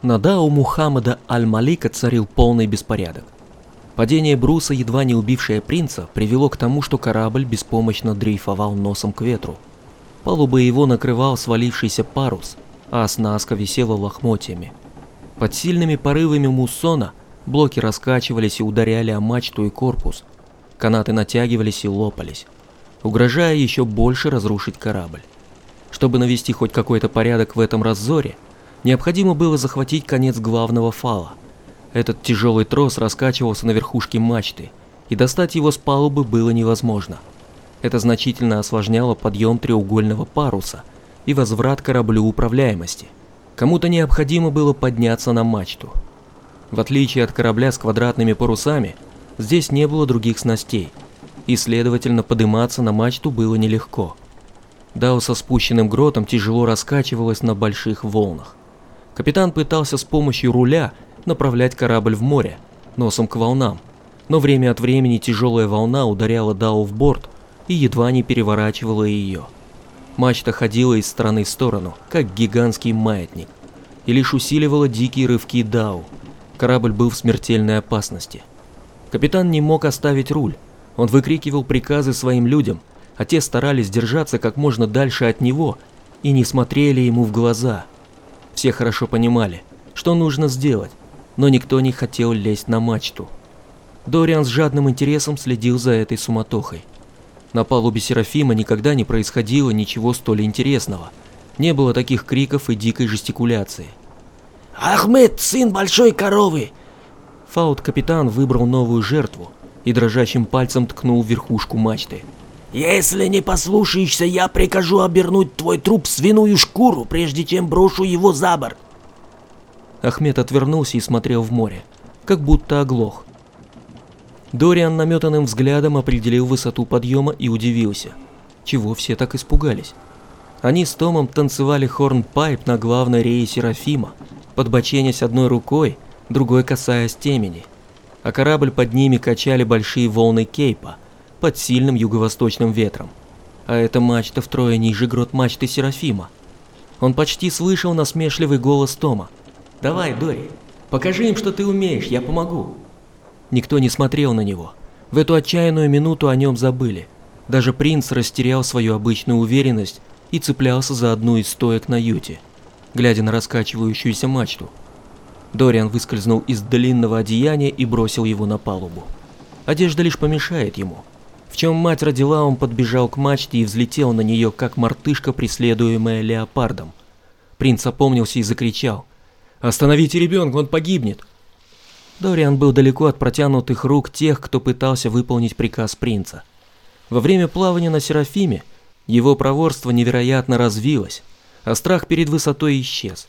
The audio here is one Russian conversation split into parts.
На Дау Мухаммада Аль-Малика царил полный беспорядок. Падение бруса, едва не убившее принца, привело к тому, что корабль беспомощно дрейфовал носом к ветру. Палубы его накрывал свалившийся парус, а оснастка висела лохмотьями. Под сильными порывами муссона блоки раскачивались и ударяли о мачту и корпус. Канаты натягивались и лопались, угрожая еще больше разрушить корабль. Чтобы навести хоть какой-то порядок в этом раззоре, необходимо было захватить конец главного фала. Этот тяжелый трос раскачивался на верхушке мачты, и достать его с палубы было невозможно. Это значительно осложняло подъем треугольного паруса и возврат кораблю управляемости. Кому-то необходимо было подняться на мачту. В отличие от корабля с квадратными парусами, здесь не было других снастей, и, следовательно, подниматься на мачту было нелегко. Дау со спущенным гротом тяжело раскачивалась на больших волнах. Капитан пытался с помощью руля направлять корабль в море, носом к волнам, но время от времени тяжелая волна ударяла Дау в борт и едва не переворачивала ее. Мачта ходила из стороны в сторону, как гигантский маятник, и лишь усиливала дикие рывки Дау. Корабль был в смертельной опасности. Капитан не мог оставить руль. Он выкрикивал приказы своим людям, а те старались держаться как можно дальше от него и не смотрели ему в глаза. Все хорошо понимали, что нужно сделать, но никто не хотел лезть на мачту. Дориан с жадным интересом следил за этой суматохой. На палубе Серафима никогда не происходило ничего столь интересного. Не было таких криков и дикой жестикуляции. «Ахмед, сын большой коровы!» Фаут-капитан выбрал новую жертву и дрожащим пальцем ткнул верхушку мачты. «Если не послушаешься, я прикажу обернуть твой труп в свиную шкуру, прежде чем брошу его за борт!» Ахмед отвернулся и смотрел в море, как будто оглох. Дориан наметанным взглядом определил высоту подъема и удивился, чего все так испугались. Они с Томом танцевали хорнпайп на главной рее Серафима, подбоченясь одной рукой, другой касаясь темени, а корабль под ними качали большие волны Кейпа под сильным юго-восточным ветром. А эта мачта втрое ниже грот мачты Серафима. Он почти слышал насмешливый голос Тома. «Давай, Дори, покажи им, что ты умеешь, я помогу». Никто не смотрел на него. В эту отчаянную минуту о нем забыли. Даже принц растерял свою обычную уверенность и цеплялся за одну из стоек на юте, глядя на раскачивающуюся мачту. Дориан выскользнул из длинного одеяния и бросил его на палубу. Одежда лишь помешает ему. В чем мать родила, он подбежал к мачте и взлетел на нее, как мартышка, преследуемая леопардом. Принц опомнился и закричал. «Остановите ребенка, он погибнет!» Дориан был далеко от протянутых рук тех, кто пытался выполнить приказ принца. Во время плавания на Серафиме его проворство невероятно развилось, а страх перед высотой исчез.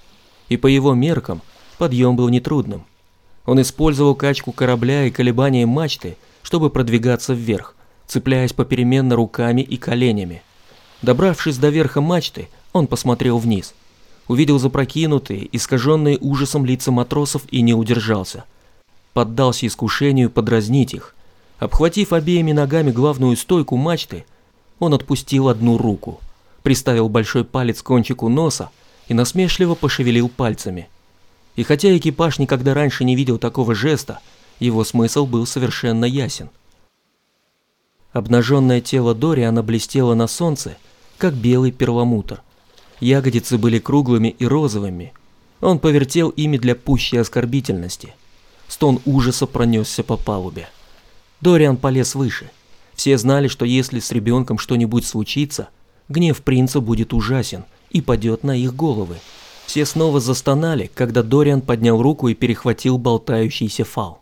И по его меркам подъем был нетрудным. Он использовал качку корабля и колебания мачты, чтобы продвигаться вверх, цепляясь попеременно руками и коленями. Добравшись до верха мачты, он посмотрел вниз. Увидел запрокинутые, искаженные ужасом лица матросов и не удержался – поддался искушению подразнить их. Обхватив обеими ногами главную стойку мачты, он отпустил одну руку, приставил большой палец к кончику носа и насмешливо пошевелил пальцами. И хотя экипаж никогда раньше не видел такого жеста, его смысл был совершенно ясен. Обнаженное тело Дориана блестело на солнце, как белый перламутр. Ягодицы были круглыми и розовыми. Он повертел ими для пущей оскорбительности. Стон ужаса пронесся по палубе. Дориан полез выше. Все знали, что если с ребенком что-нибудь случится, гнев принца будет ужасен и падет на их головы. Все снова застонали, когда Дориан поднял руку и перехватил болтающийся фал.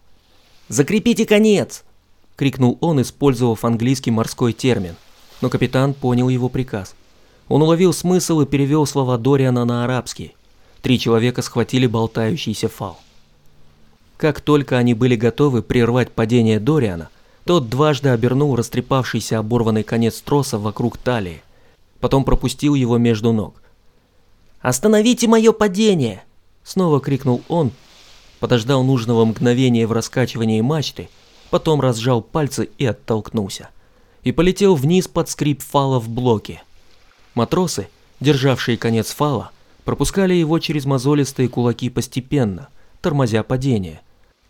«Закрепите конец!» – крикнул он, использовав английский морской термин. Но капитан понял его приказ. Он уловил смысл и перевел слова Дориана на арабский. Три человека схватили болтающийся фал. Как только они были готовы прервать падение Дориана, тот дважды обернул растрепавшийся оборванный конец троса вокруг талии, потом пропустил его между ног. «Остановите мое падение!» Снова крикнул он, подождал нужного мгновения в раскачивании мачты, потом разжал пальцы и оттолкнулся. И полетел вниз под скрип фала в блоке. Матросы, державшие конец фала, пропускали его через мозолистые кулаки постепенно, тормозя падение.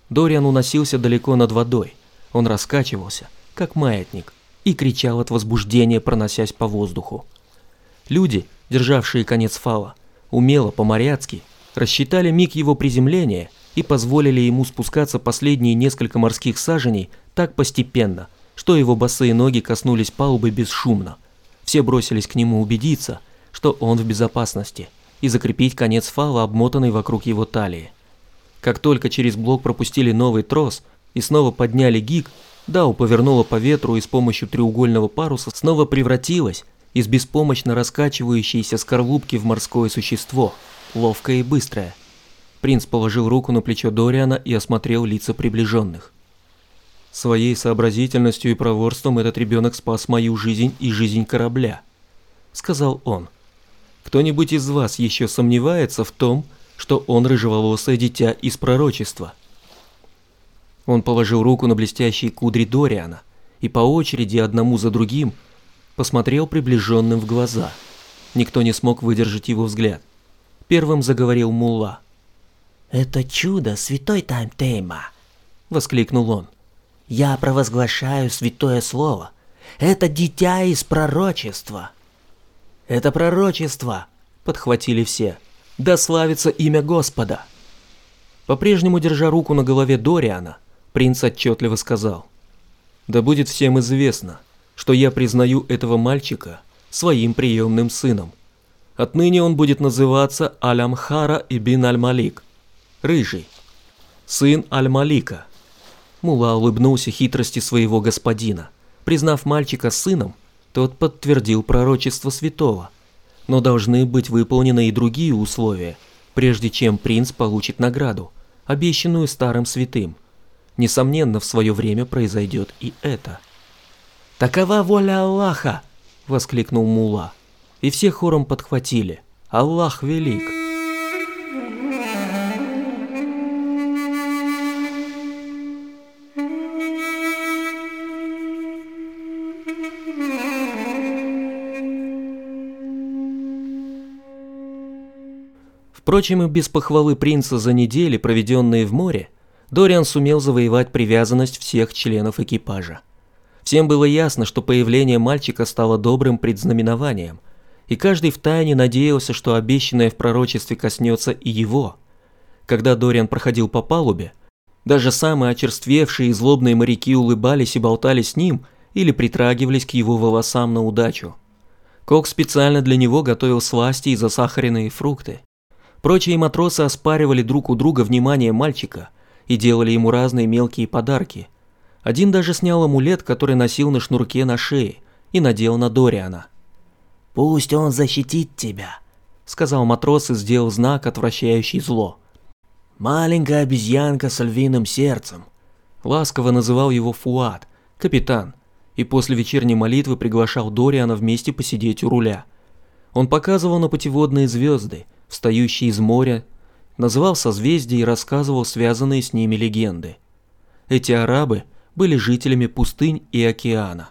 Дориан уносился далеко над водой. Он раскачивался, как маятник, и кричал от возбуждения, проносясь по воздуху. Люди, державшие конец фала, умело по-моряцки рассчитали миг его приземления и позволили ему спускаться последние несколько морских саженей так постепенно, что его босые ноги коснулись палубы бесшумно. Все бросились к нему убедиться, что он в безопасности, и закрепить конец фала, обмотанный вокруг его талии. Как только через блок пропустили новый трос и снова подняли гиг, Дау повернула по ветру и с помощью треугольного паруса снова превратилась из беспомощно раскачивающейся скорлупки в морское существо, ловкое и быстрое. Принц положил руку на плечо Дориана и осмотрел лица приближенных. Своей сообразительностью и проворством этот ребенок спас мою жизнь и жизнь корабля, сказал он. Кто-нибудь из вас еще сомневается в том, что он рыжеволосое дитя из пророчества? Он положил руку на блестящие кудри Дориана и по очереди одному за другим посмотрел приближенным в глаза. Никто не смог выдержать его взгляд. Первым заговорил Мулла. «Это чудо, святой Таймтейма!» – воскликнул он. «Я провозглашаю святое слово. Это дитя из пророчества!» «Это пророчество!» – подхватили все. «Да славится имя Господа!» По-прежнему держа руку на голове Дориана, принц отчетливо сказал. «Да будет всем известно, что я признаю этого мальчика своим приемным сыном. Отныне он будет называться Алямхара ибн Аль-Малик, рыжий, сын Аль-Малика». Мула улыбнулся хитрости своего господина. Признав мальчика сыном, тот подтвердил пророчество святого. Но должны быть выполнены и другие условия, прежде чем принц получит награду, обещанную старым святым. Несомненно, в свое время произойдет и это. «Такова воля Аллаха!» – воскликнул Мула. И все хором подхватили. «Аллах велик!» Впрочем, и без похвалы принца за недели, проведенные в море, Дориан сумел завоевать привязанность всех членов экипажа. Всем было ясно, что появление мальчика стало добрым предзнаменованием, и каждый втайне надеялся, что обещанное в пророчестве коснется и его. Когда Дориан проходил по палубе, даже самые очерствевшие и злобные моряки улыбались и болтали с ним или притрагивались к его волосам на удачу. Кок специально для него готовил сласти и засахаренные фрукты. Прочие матросы оспаривали друг у друга внимание мальчика и делали ему разные мелкие подарки. Один даже снял амулет, который носил на шнурке на шее, и надел на Дориана. «Пусть он защитит тебя», — сказал матрос и сделал знак, отвращающий зло. «Маленькая обезьянка с львиным сердцем», — ласково называл его Фуат, капитан, и после вечерней молитвы приглашал Дориана вместе посидеть у руля. Он показывал на путеводные звезды — встающий из моря, называл созвездия и рассказывал связанные с ними легенды. Эти арабы были жителями пустынь и океана.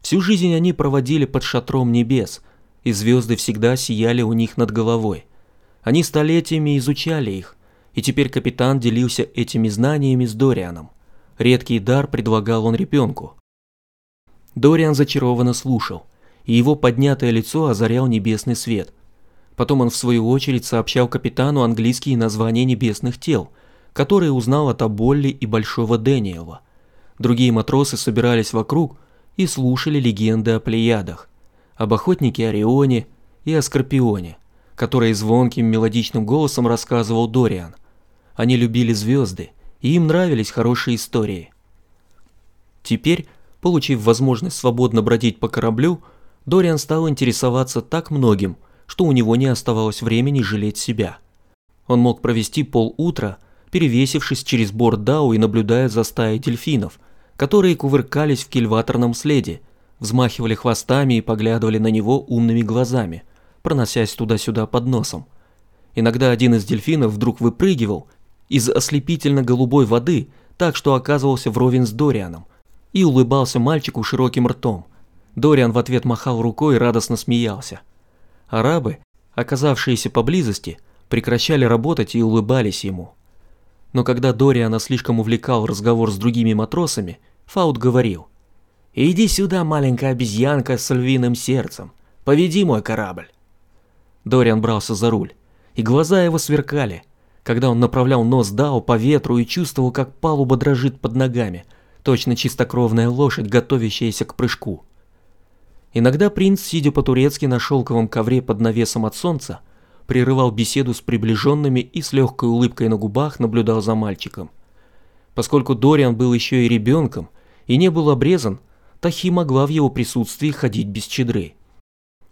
Всю жизнь они проводили под шатром небес, и звезды всегда сияли у них над головой. Они столетиями изучали их, и теперь капитан делился этими знаниями с Дорианом. Редкий дар предлагал он ребенку. Дориан зачарованно слушал, и его поднятое лицо озарял небесный свет – Потом он в свою очередь сообщал капитану английские названия небесных тел, которые узнал от Аболли и Большого Дэниела. Другие матросы собирались вокруг и слушали легенды о Плеядах, об охотнике Орионе и о Скорпионе, которые звонким мелодичным голосом рассказывал Дориан. Они любили звезды, и им нравились хорошие истории. Теперь, получив возможность свободно бродить по кораблю, Дориан стал интересоваться так многим – что у него не оставалось времени жалеть себя. Он мог провести полутра, перевесившись через борт Дау и наблюдая за стаей дельфинов, которые кувыркались в кильваторном следе, взмахивали хвостами и поглядывали на него умными глазами, проносясь туда-сюда под носом. Иногда один из дельфинов вдруг выпрыгивал из ослепительно-голубой воды так, что оказывался вровень с Дорианом, и улыбался мальчику широким ртом. Дориан в ответ махал рукой и радостно смеялся. Арабы, оказавшиеся поблизости, прекращали работать и улыбались ему. Но когда Дориана слишком увлекал разговор с другими матросами, Фаут говорил. «Иди сюда, маленькая обезьянка с львиным сердцем, поведи мой корабль». Дориан брался за руль, и глаза его сверкали, когда он направлял нос Дао по ветру и чувствовал, как палуба дрожит под ногами, точно чистокровная лошадь, готовящаяся к прыжку. Иногда принц, сидя по-турецки на шелковом ковре под навесом от солнца, прерывал беседу с приближенными и с легкой улыбкой на губах наблюдал за мальчиком. Поскольку Дориан был еще и ребенком и не был обрезан, Тахи могла в его присутствии ходить без чедры.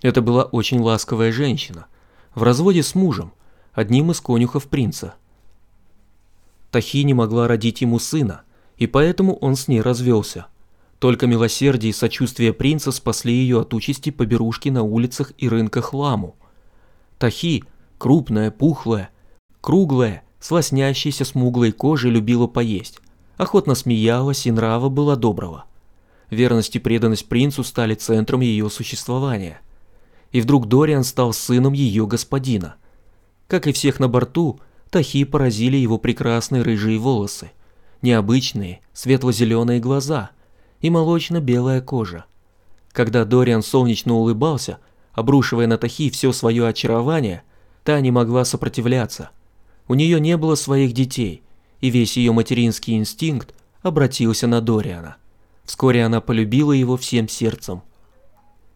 Это была очень ласковая женщина, в разводе с мужем, одним из конюхов принца. Тахи не могла родить ему сына, и поэтому он с ней развелся – только милосердие и сочувствие принца спасли ее от участи поберушки на улицах и рынках Ламу. Тахи, крупная, пухлая, круглая, с лоснящейся смуглой кожей любила поесть, охотно смеялась и нрава была доброго. Верность и преданность принцу стали центром ее существования. И вдруг Дориан стал сыном ее господина. Как и всех на борту, Тахи поразили его прекрасные рыжие волосы, необычные светло-зеленые глаза – и молочно-белая кожа. Когда Дориан солнечно улыбался, обрушивая на Тахи все свое очарование, та не могла сопротивляться. У нее не было своих детей, и весь ее материнский инстинкт обратился на Дориана. Вскоре она полюбила его всем сердцем.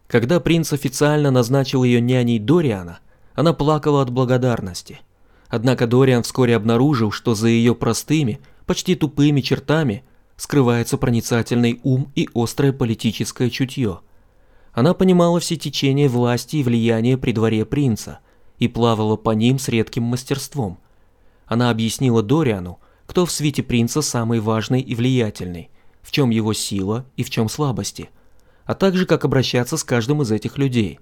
Когда принц официально назначил ее няней Дориана, она плакала от благодарности. Однако Дориан вскоре обнаружил, что за ее простыми, почти тупыми чертами скрывается проницательный ум и острое политическое чутье. Она понимала все течения власти и влияния при дворе принца и плавала по ним с редким мастерством. Она объяснила Дориану, кто в свете принца самый важный и влиятельный, в чем его сила и в чем слабости, а также как обращаться с каждым из этих людей.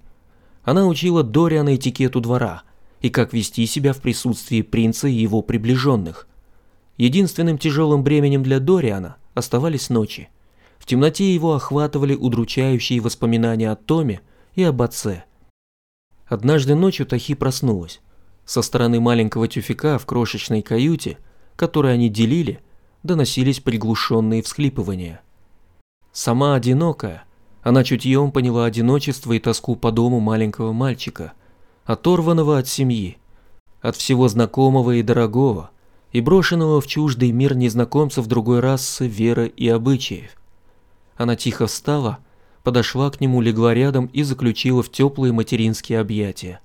Она учила Дориана этикету двора и как вести себя в присутствии принца и его приближенных. Единственным тяжелым бременем для Дориана – оставались ночи. В темноте его охватывали удручающие воспоминания о Томе и об отце. Однажды ночью Тахи проснулась. Со стороны маленького тюфика в крошечной каюте, которую они делили, доносились приглушенные всхлипывания. Сама одинокая, она чутьем поняла одиночество и тоску по дому маленького мальчика, оторванного от семьи, от всего знакомого и дорогого – и брошенного в чуждый мир незнакомцев другой расы, веры и обычаев. Она тихо встала, подошла к нему, легла рядом и заключила в теплые материнские объятия.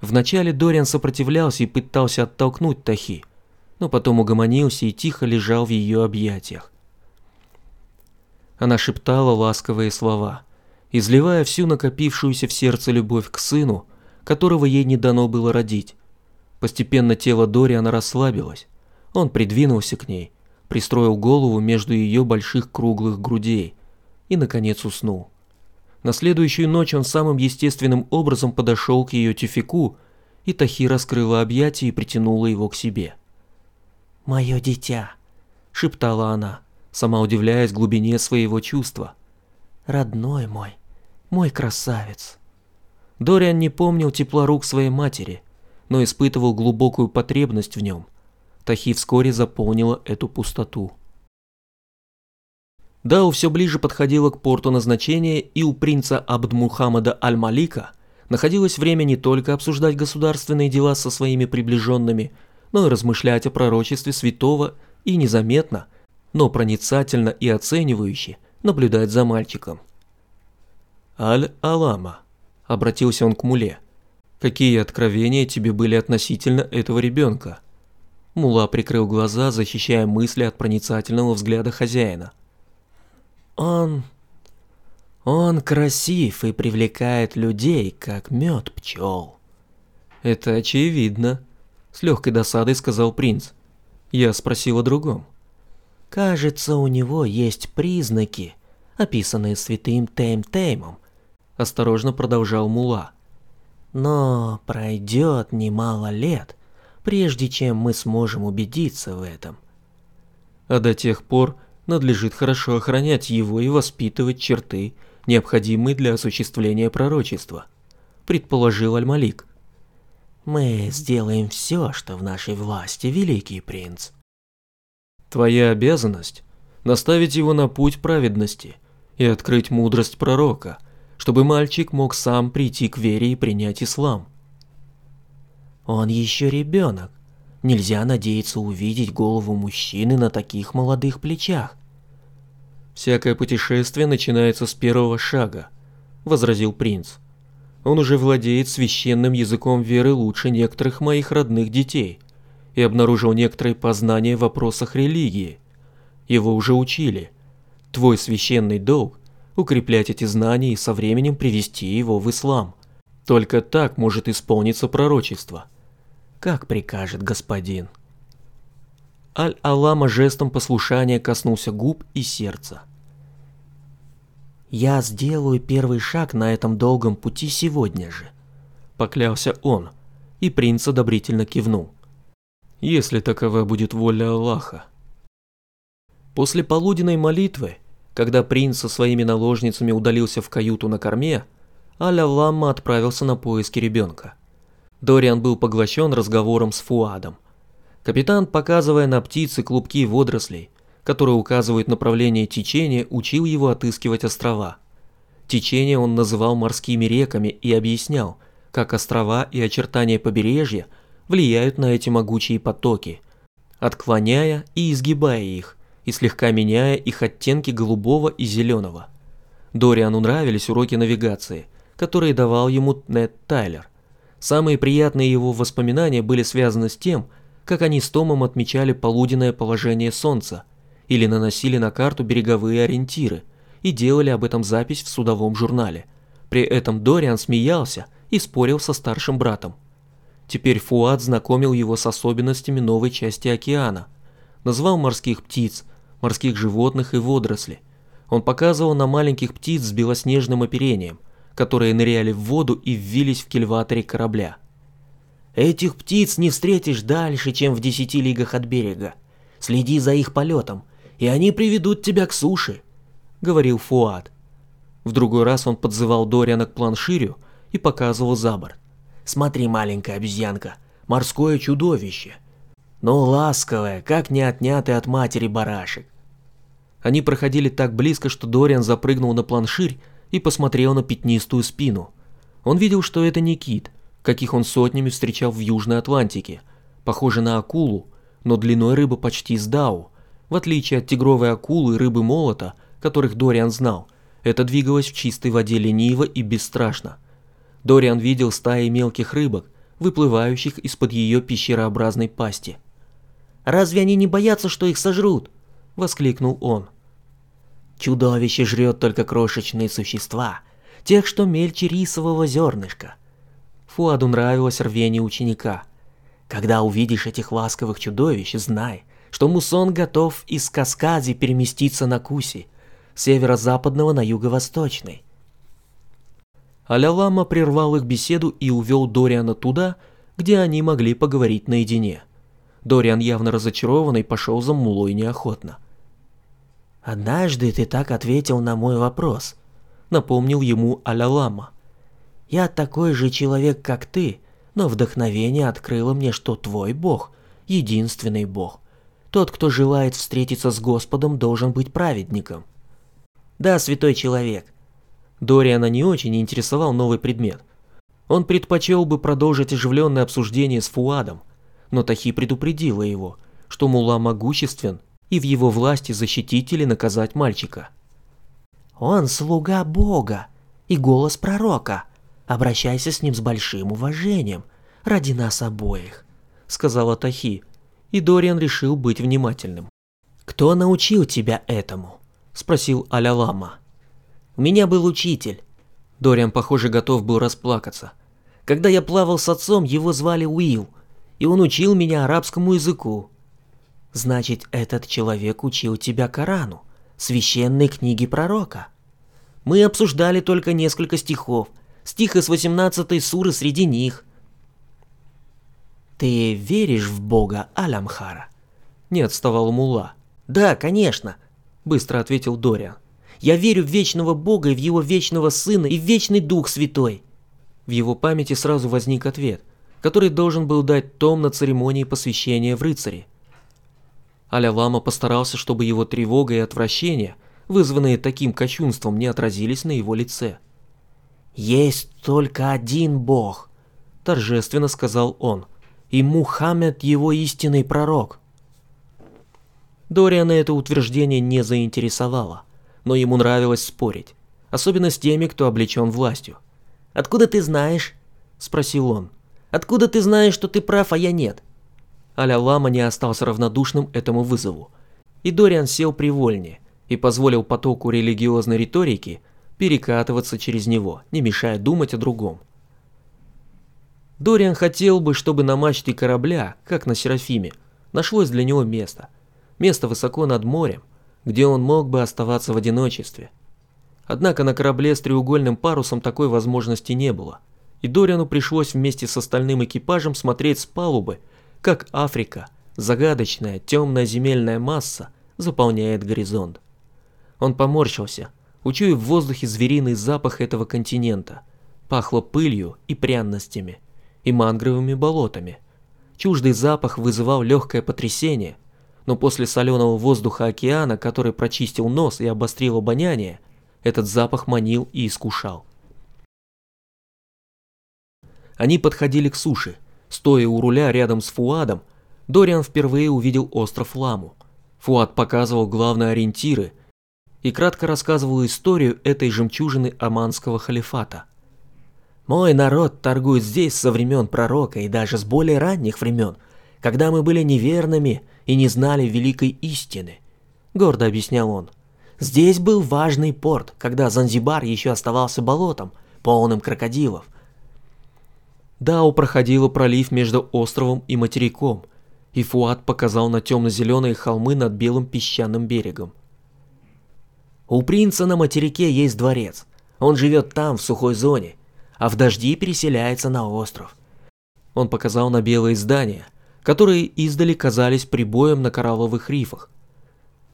Вначале Дориан сопротивлялся и пытался оттолкнуть Тахи, но потом угомонился и тихо лежал в ее объятиях. Она шептала ласковые слова, изливая всю накопившуюся в сердце любовь к сыну, которого ей не дано было родить. Постепенно тело Дориана расслабилось. Он придвинулся к ней, пристроил голову между ее больших круглых грудей и, наконец, уснул. На следующую ночь он самым естественным образом подошел к ее тюфику, и Тахи раскрыла объятия и притянула его к себе. «Мое дитя», — шептала она, сама удивляясь глубине своего чувства. «Родной мой, мой красавец». Дориан не помнил тепла рук своей матери — но испытывал глубокую потребность в нем. Тахи вскоре заполнила эту пустоту. Дау все ближе подходила к порту назначения, и у принца Абд-Мухаммада Аль-Малика находилось время не только обсуждать государственные дела со своими приближенными, но и размышлять о пророчестве святого и незаметно, но проницательно и оценивающе наблюдать за мальчиком. «Аль-Алама», — обратился он к Муле, — Какие откровения тебе были относительно этого ребенка? Мула прикрыл глаза, защищая мысли от проницательного взгляда хозяина. Он... Он красив и привлекает людей, как мед пчел. Это очевидно, с легкой досадой сказал принц. Я спросил о другом. Кажется, у него есть признаки, описанные святым Тейм-Теймом, осторожно продолжал Мула. Но пройдет немало лет, прежде чем мы сможем убедиться в этом. А до тех пор надлежит хорошо охранять его и воспитывать черты, необходимые для осуществления пророчества, предположил Аль-Малик. Мы сделаем все, что в нашей власти, великий принц. Твоя обязанность – наставить его на путь праведности и открыть мудрость пророка, чтобы мальчик мог сам прийти к вере и принять ислам. Он еще ребенок. Нельзя надеяться увидеть голову мужчины на таких молодых плечах. Всякое путешествие начинается с первого шага, возразил принц. Он уже владеет священным языком веры лучше некоторых моих родных детей и обнаружил некоторые познания в вопросах религии. Его уже учили. Твой священный долг – укреплять эти знания и со временем привести его в ислам. Только так может исполниться пророчество. Как прикажет господин. Аль-Алама жестом послушания коснулся губ и сердца. «Я сделаю первый шаг на этом долгом пути сегодня же», – поклялся он, и принц одобрительно кивнул. «Если такова будет воля Аллаха». После полуденной молитвы, когда принц со своими наложницами удалился в каюту на корме, Аля-Ламма отправился на поиски ребенка. Дориан был поглощен разговором с Фуадом. Капитан, показывая на птицы клубки водорослей, которые указывают направление течения, учил его отыскивать острова. Течение он называл морскими реками и объяснял, как острова и очертания побережья влияют на эти могучие потоки, отклоняя и изгибая их, и слегка меняя их оттенки голубого и зеленого. Дориану нравились уроки навигации, которые давал ему Нед Тайлер. Самые приятные его воспоминания были связаны с тем, как они с Томом отмечали полуденное положение солнца – или наносили на карту береговые ориентиры и делали об этом запись в судовом журнале. При этом Дориан смеялся и спорил со старшим братом. Теперь Фуад знакомил его с особенностями новой части океана, назвал морских птиц, морских животных и водоросли. Он показывал на маленьких птиц с белоснежным оперением, которые ныряли в воду и ввились в кильваторе корабля. Этих птиц не встретишь дальше, чем в десяти лигах от берега. Следи за их полетом, и они приведут тебя к суше», — говорил Фуад. В другой раз он подзывал Дориана к планширю и показывал за борт. «Смотри, маленькая обезьянка, морское чудовище. Но ласковое, как не отнятый от матери барашек». Они проходили так близко, что Дориан запрыгнул на планширь и посмотрел на пятнистую спину. Он видел, что это не кит, каких он сотнями встречал в Южной Атлантике, похоже на акулу, но длиной рыба почти с дау, в отличие от тигровой акулы и рыбы молота, которых Дориан знал, это двигалось в чистой воде лениво и бесстрашно. Дориан видел стаи мелких рыбок, выплывающих из-под ее пещерообразной пасти. «Разве они не боятся, что их сожрут?» – воскликнул он. «Чудовище жрет только крошечные существа, тех, что мельче рисового зернышка». Фуаду нравилось рвение ученика. «Когда увидишь этих ласковых чудовищ, знай, что мусон готов из Каскади переместиться на Куси, северо-западного на юго-восточный. Алялама прервал их беседу и увел Дориана туда, где они могли поговорить наедине. Дориан, явно разочарованный, пошел за мулой неохотно. «Однажды ты так ответил на мой вопрос», — напомнил ему Алялама. «Я такой же человек, как ты, но вдохновение открыло мне, что твой бог — единственный бог, тот, кто желает встретиться с Господом, должен быть праведником. Да, святой человек. Дориана не очень интересовал новый предмет. Он предпочел бы продолжить оживленное обсуждение с Фуадом, но Тахи предупредила его, что Мула могуществен и в его власти защитить или наказать мальчика. «Он слуга Бога и голос пророка. Обращайся с ним с большим уважением ради нас обоих», — сказала Тахи, и Дориан решил быть внимательным. «Кто научил тебя этому?» – спросил Аля-Лама. «У меня был учитель». Дориан, похоже, готов был расплакаться. «Когда я плавал с отцом, его звали Уилл, и он учил меня арабскому языку». «Значит, этот человек учил тебя Корану, священной книге пророка?» «Мы обсуждали только несколько стихов, стих из 18 суры среди них. «Ты веришь в Бога Алямхара?» Не отставал Мула. «Да, конечно», — быстро ответил Дориан. «Я верю в вечного Бога и в его вечного Сына и в вечный Дух Святой». В его памяти сразу возник ответ. Который должен был дать том на церемонии посвящения в рыцари. Аля-лама постарался, чтобы его тревога и отвращение, вызванные таким кощунством, не отразились на его лице. «Есть только один бог», – торжественно сказал он, – «и Мухаммед его истинный пророк». Дориана это утверждение не заинтересовало, но ему нравилось спорить, особенно с теми, кто облечен властью. «Откуда ты знаешь?» – спросил он. «Откуда ты знаешь, что ты прав, а я нет?» Аля-лама не остался равнодушным этому вызову, и Дориан сел привольнее и позволил потоку религиозной риторики перекатываться через него, не мешая думать о другом. Дориан хотел бы, чтобы на мачте корабля, как на Серафиме, нашлось для него место – место высоко над морем, где он мог бы оставаться в одиночестве. Однако на корабле с треугольным парусом такой возможности не было, и Дориану пришлось вместе с остальным экипажем смотреть с палубы, как Африка, загадочная темная земельная масса, заполняет горизонт. Он поморщился, учуяв в воздухе звериный запах этого континента. Пахло пылью и пряностями, и мангровыми болотами. Чуждый запах вызывал легкое потрясение – но после соленого воздуха океана, который прочистил нос и обострил обоняние, этот запах манил и искушал. Они подходили к суше. Стоя у руля рядом с Фуадом, Дориан впервые увидел остров Ламу. Фуад показывал главные ориентиры и кратко рассказывал историю этой жемчужины Аманского халифата. «Мой народ торгует здесь со времен пророка и даже с более ранних времен, когда мы были неверными и не знали великой истины», – гордо объяснял он. «Здесь был важный порт, когда Занзибар еще оставался болотом, полным крокодилов». Дау проходила пролив между островом и материком, и Фуат показал на темно-зеленые холмы над белым песчаным берегом. «У принца на материке есть дворец. Он живет там, в сухой зоне, а в дожди переселяется на остров». Он показал на белые здания – которые издали казались прибоем на коралловых рифах.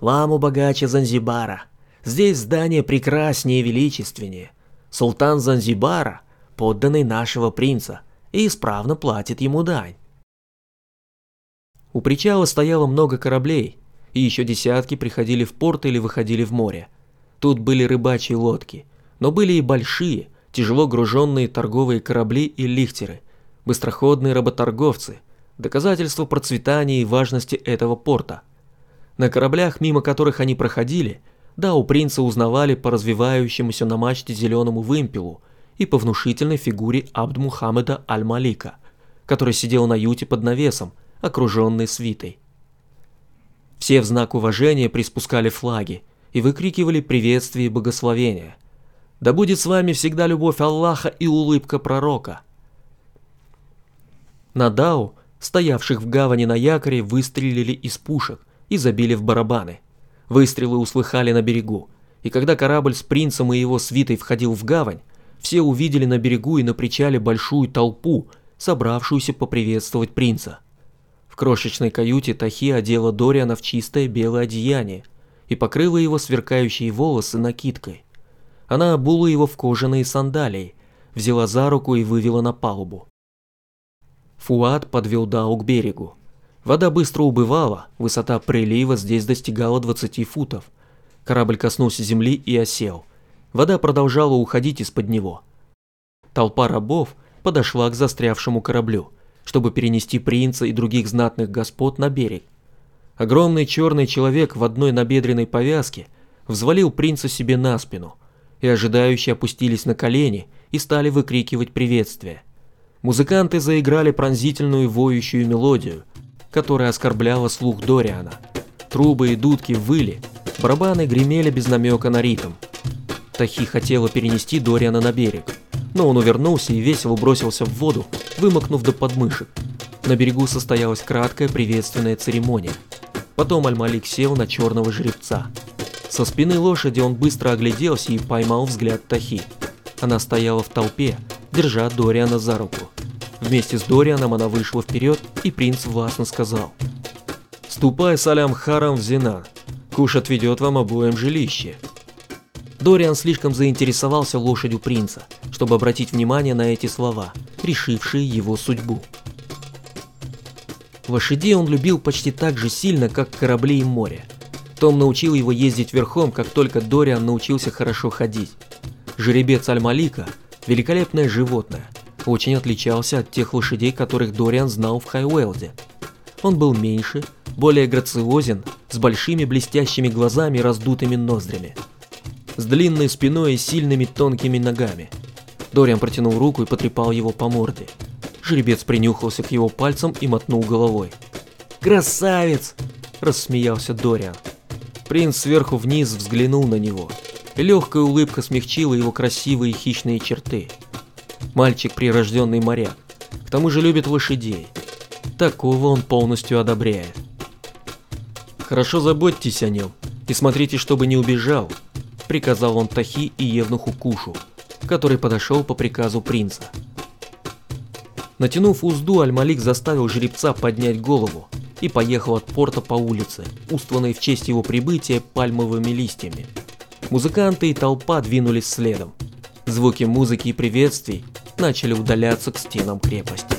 Ламу богаче Занзибара. Здесь здание прекраснее и величественнее. Султан Занзибара, подданный нашего принца, и исправно платит ему дань. У причала стояло много кораблей, и еще десятки приходили в порт или выходили в море. Тут были рыбачьи лодки, но были и большие, тяжело груженные торговые корабли и лихтеры, быстроходные работорговцы – доказательство процветания и важности этого порта. На кораблях, мимо которых они проходили, да, у принца узнавали по развивающемуся на мачте зеленому вымпелу и по внушительной фигуре Абд Мухаммеда Аль-Малика, который сидел на юте под навесом, окруженный свитой. Все в знак уважения приспускали флаги и выкрикивали приветствия и благословения. «Да будет с вами всегда любовь Аллаха и улыбка пророка!» На Дау стоявших в гавани на якоре, выстрелили из пушек и забили в барабаны. Выстрелы услыхали на берегу, и когда корабль с принцем и его свитой входил в гавань, все увидели на берегу и на причале большую толпу, собравшуюся поприветствовать принца. В крошечной каюте Тахи одела Дориана в чистое белое одеяние и покрыла его сверкающие волосы накидкой. Она обула его в кожаные сандалии, взяла за руку и вывела на палубу. Фуат подвел Дау к берегу. Вода быстро убывала, высота прилива здесь достигала 20 футов. Корабль коснулся земли и осел. Вода продолжала уходить из-под него. Толпа рабов подошла к застрявшему кораблю, чтобы перенести принца и других знатных господ на берег. Огромный черный человек в одной набедренной повязке взвалил принца себе на спину, и ожидающие опустились на колени и стали выкрикивать приветствия. Музыканты заиграли пронзительную воющую мелодию, которая оскорбляла слух Дориана. Трубы и дудки выли, барабаны гремели без намека на ритм. Тахи хотела перенести Дориана на берег, но он увернулся и весело бросился в воду, вымокнув до подмышек. На берегу состоялась краткая приветственная церемония. Потом Аль-Малик сел на черного жеребца. Со спины лошади он быстро огляделся и поймал взгляд Тахи. Она стояла в толпе, держа Дориана за руку. Вместе с Дорианом она вышла вперед, и принц властно сказал. «Ступай с Алям Харом в Зинан. Куш отведет вам обоим жилище». Дориан слишком заинтересовался лошадью принца, чтобы обратить внимание на эти слова, решившие его судьбу. Лошадей он любил почти так же сильно, как корабли и море. Том научил его ездить верхом, как только Дориан научился хорошо ходить. Жеребец Аль-Малика – великолепное животное, очень отличался от тех лошадей, которых Дориан знал в Хайуэлде. Он был меньше, более грациозен, с большими блестящими глазами и раздутыми ноздрями. С длинной спиной и сильными тонкими ногами. Дориан протянул руку и потрепал его по морде. Жеребец принюхался к его пальцам и мотнул головой. «Красавец!» – рассмеялся Дориан. Принц сверху вниз взглянул на него. Легкая улыбка смягчила его красивые хищные черты. Мальчик прирожденный моряк, к тому же любит лошадей. Такого он полностью одобряет. «Хорошо заботьтесь о нем и смотрите, чтобы не убежал», – приказал он Тахи и Евнуху Кушу, который подошел по приказу принца. Натянув узду, Аль-Малик заставил жеребца поднять голову и поехал от порта по улице, устланной в честь его прибытия пальмовыми листьями. Музыканты и толпа двинулись следом. Звуки музыки и приветствий начали удаляться к стенам крепости.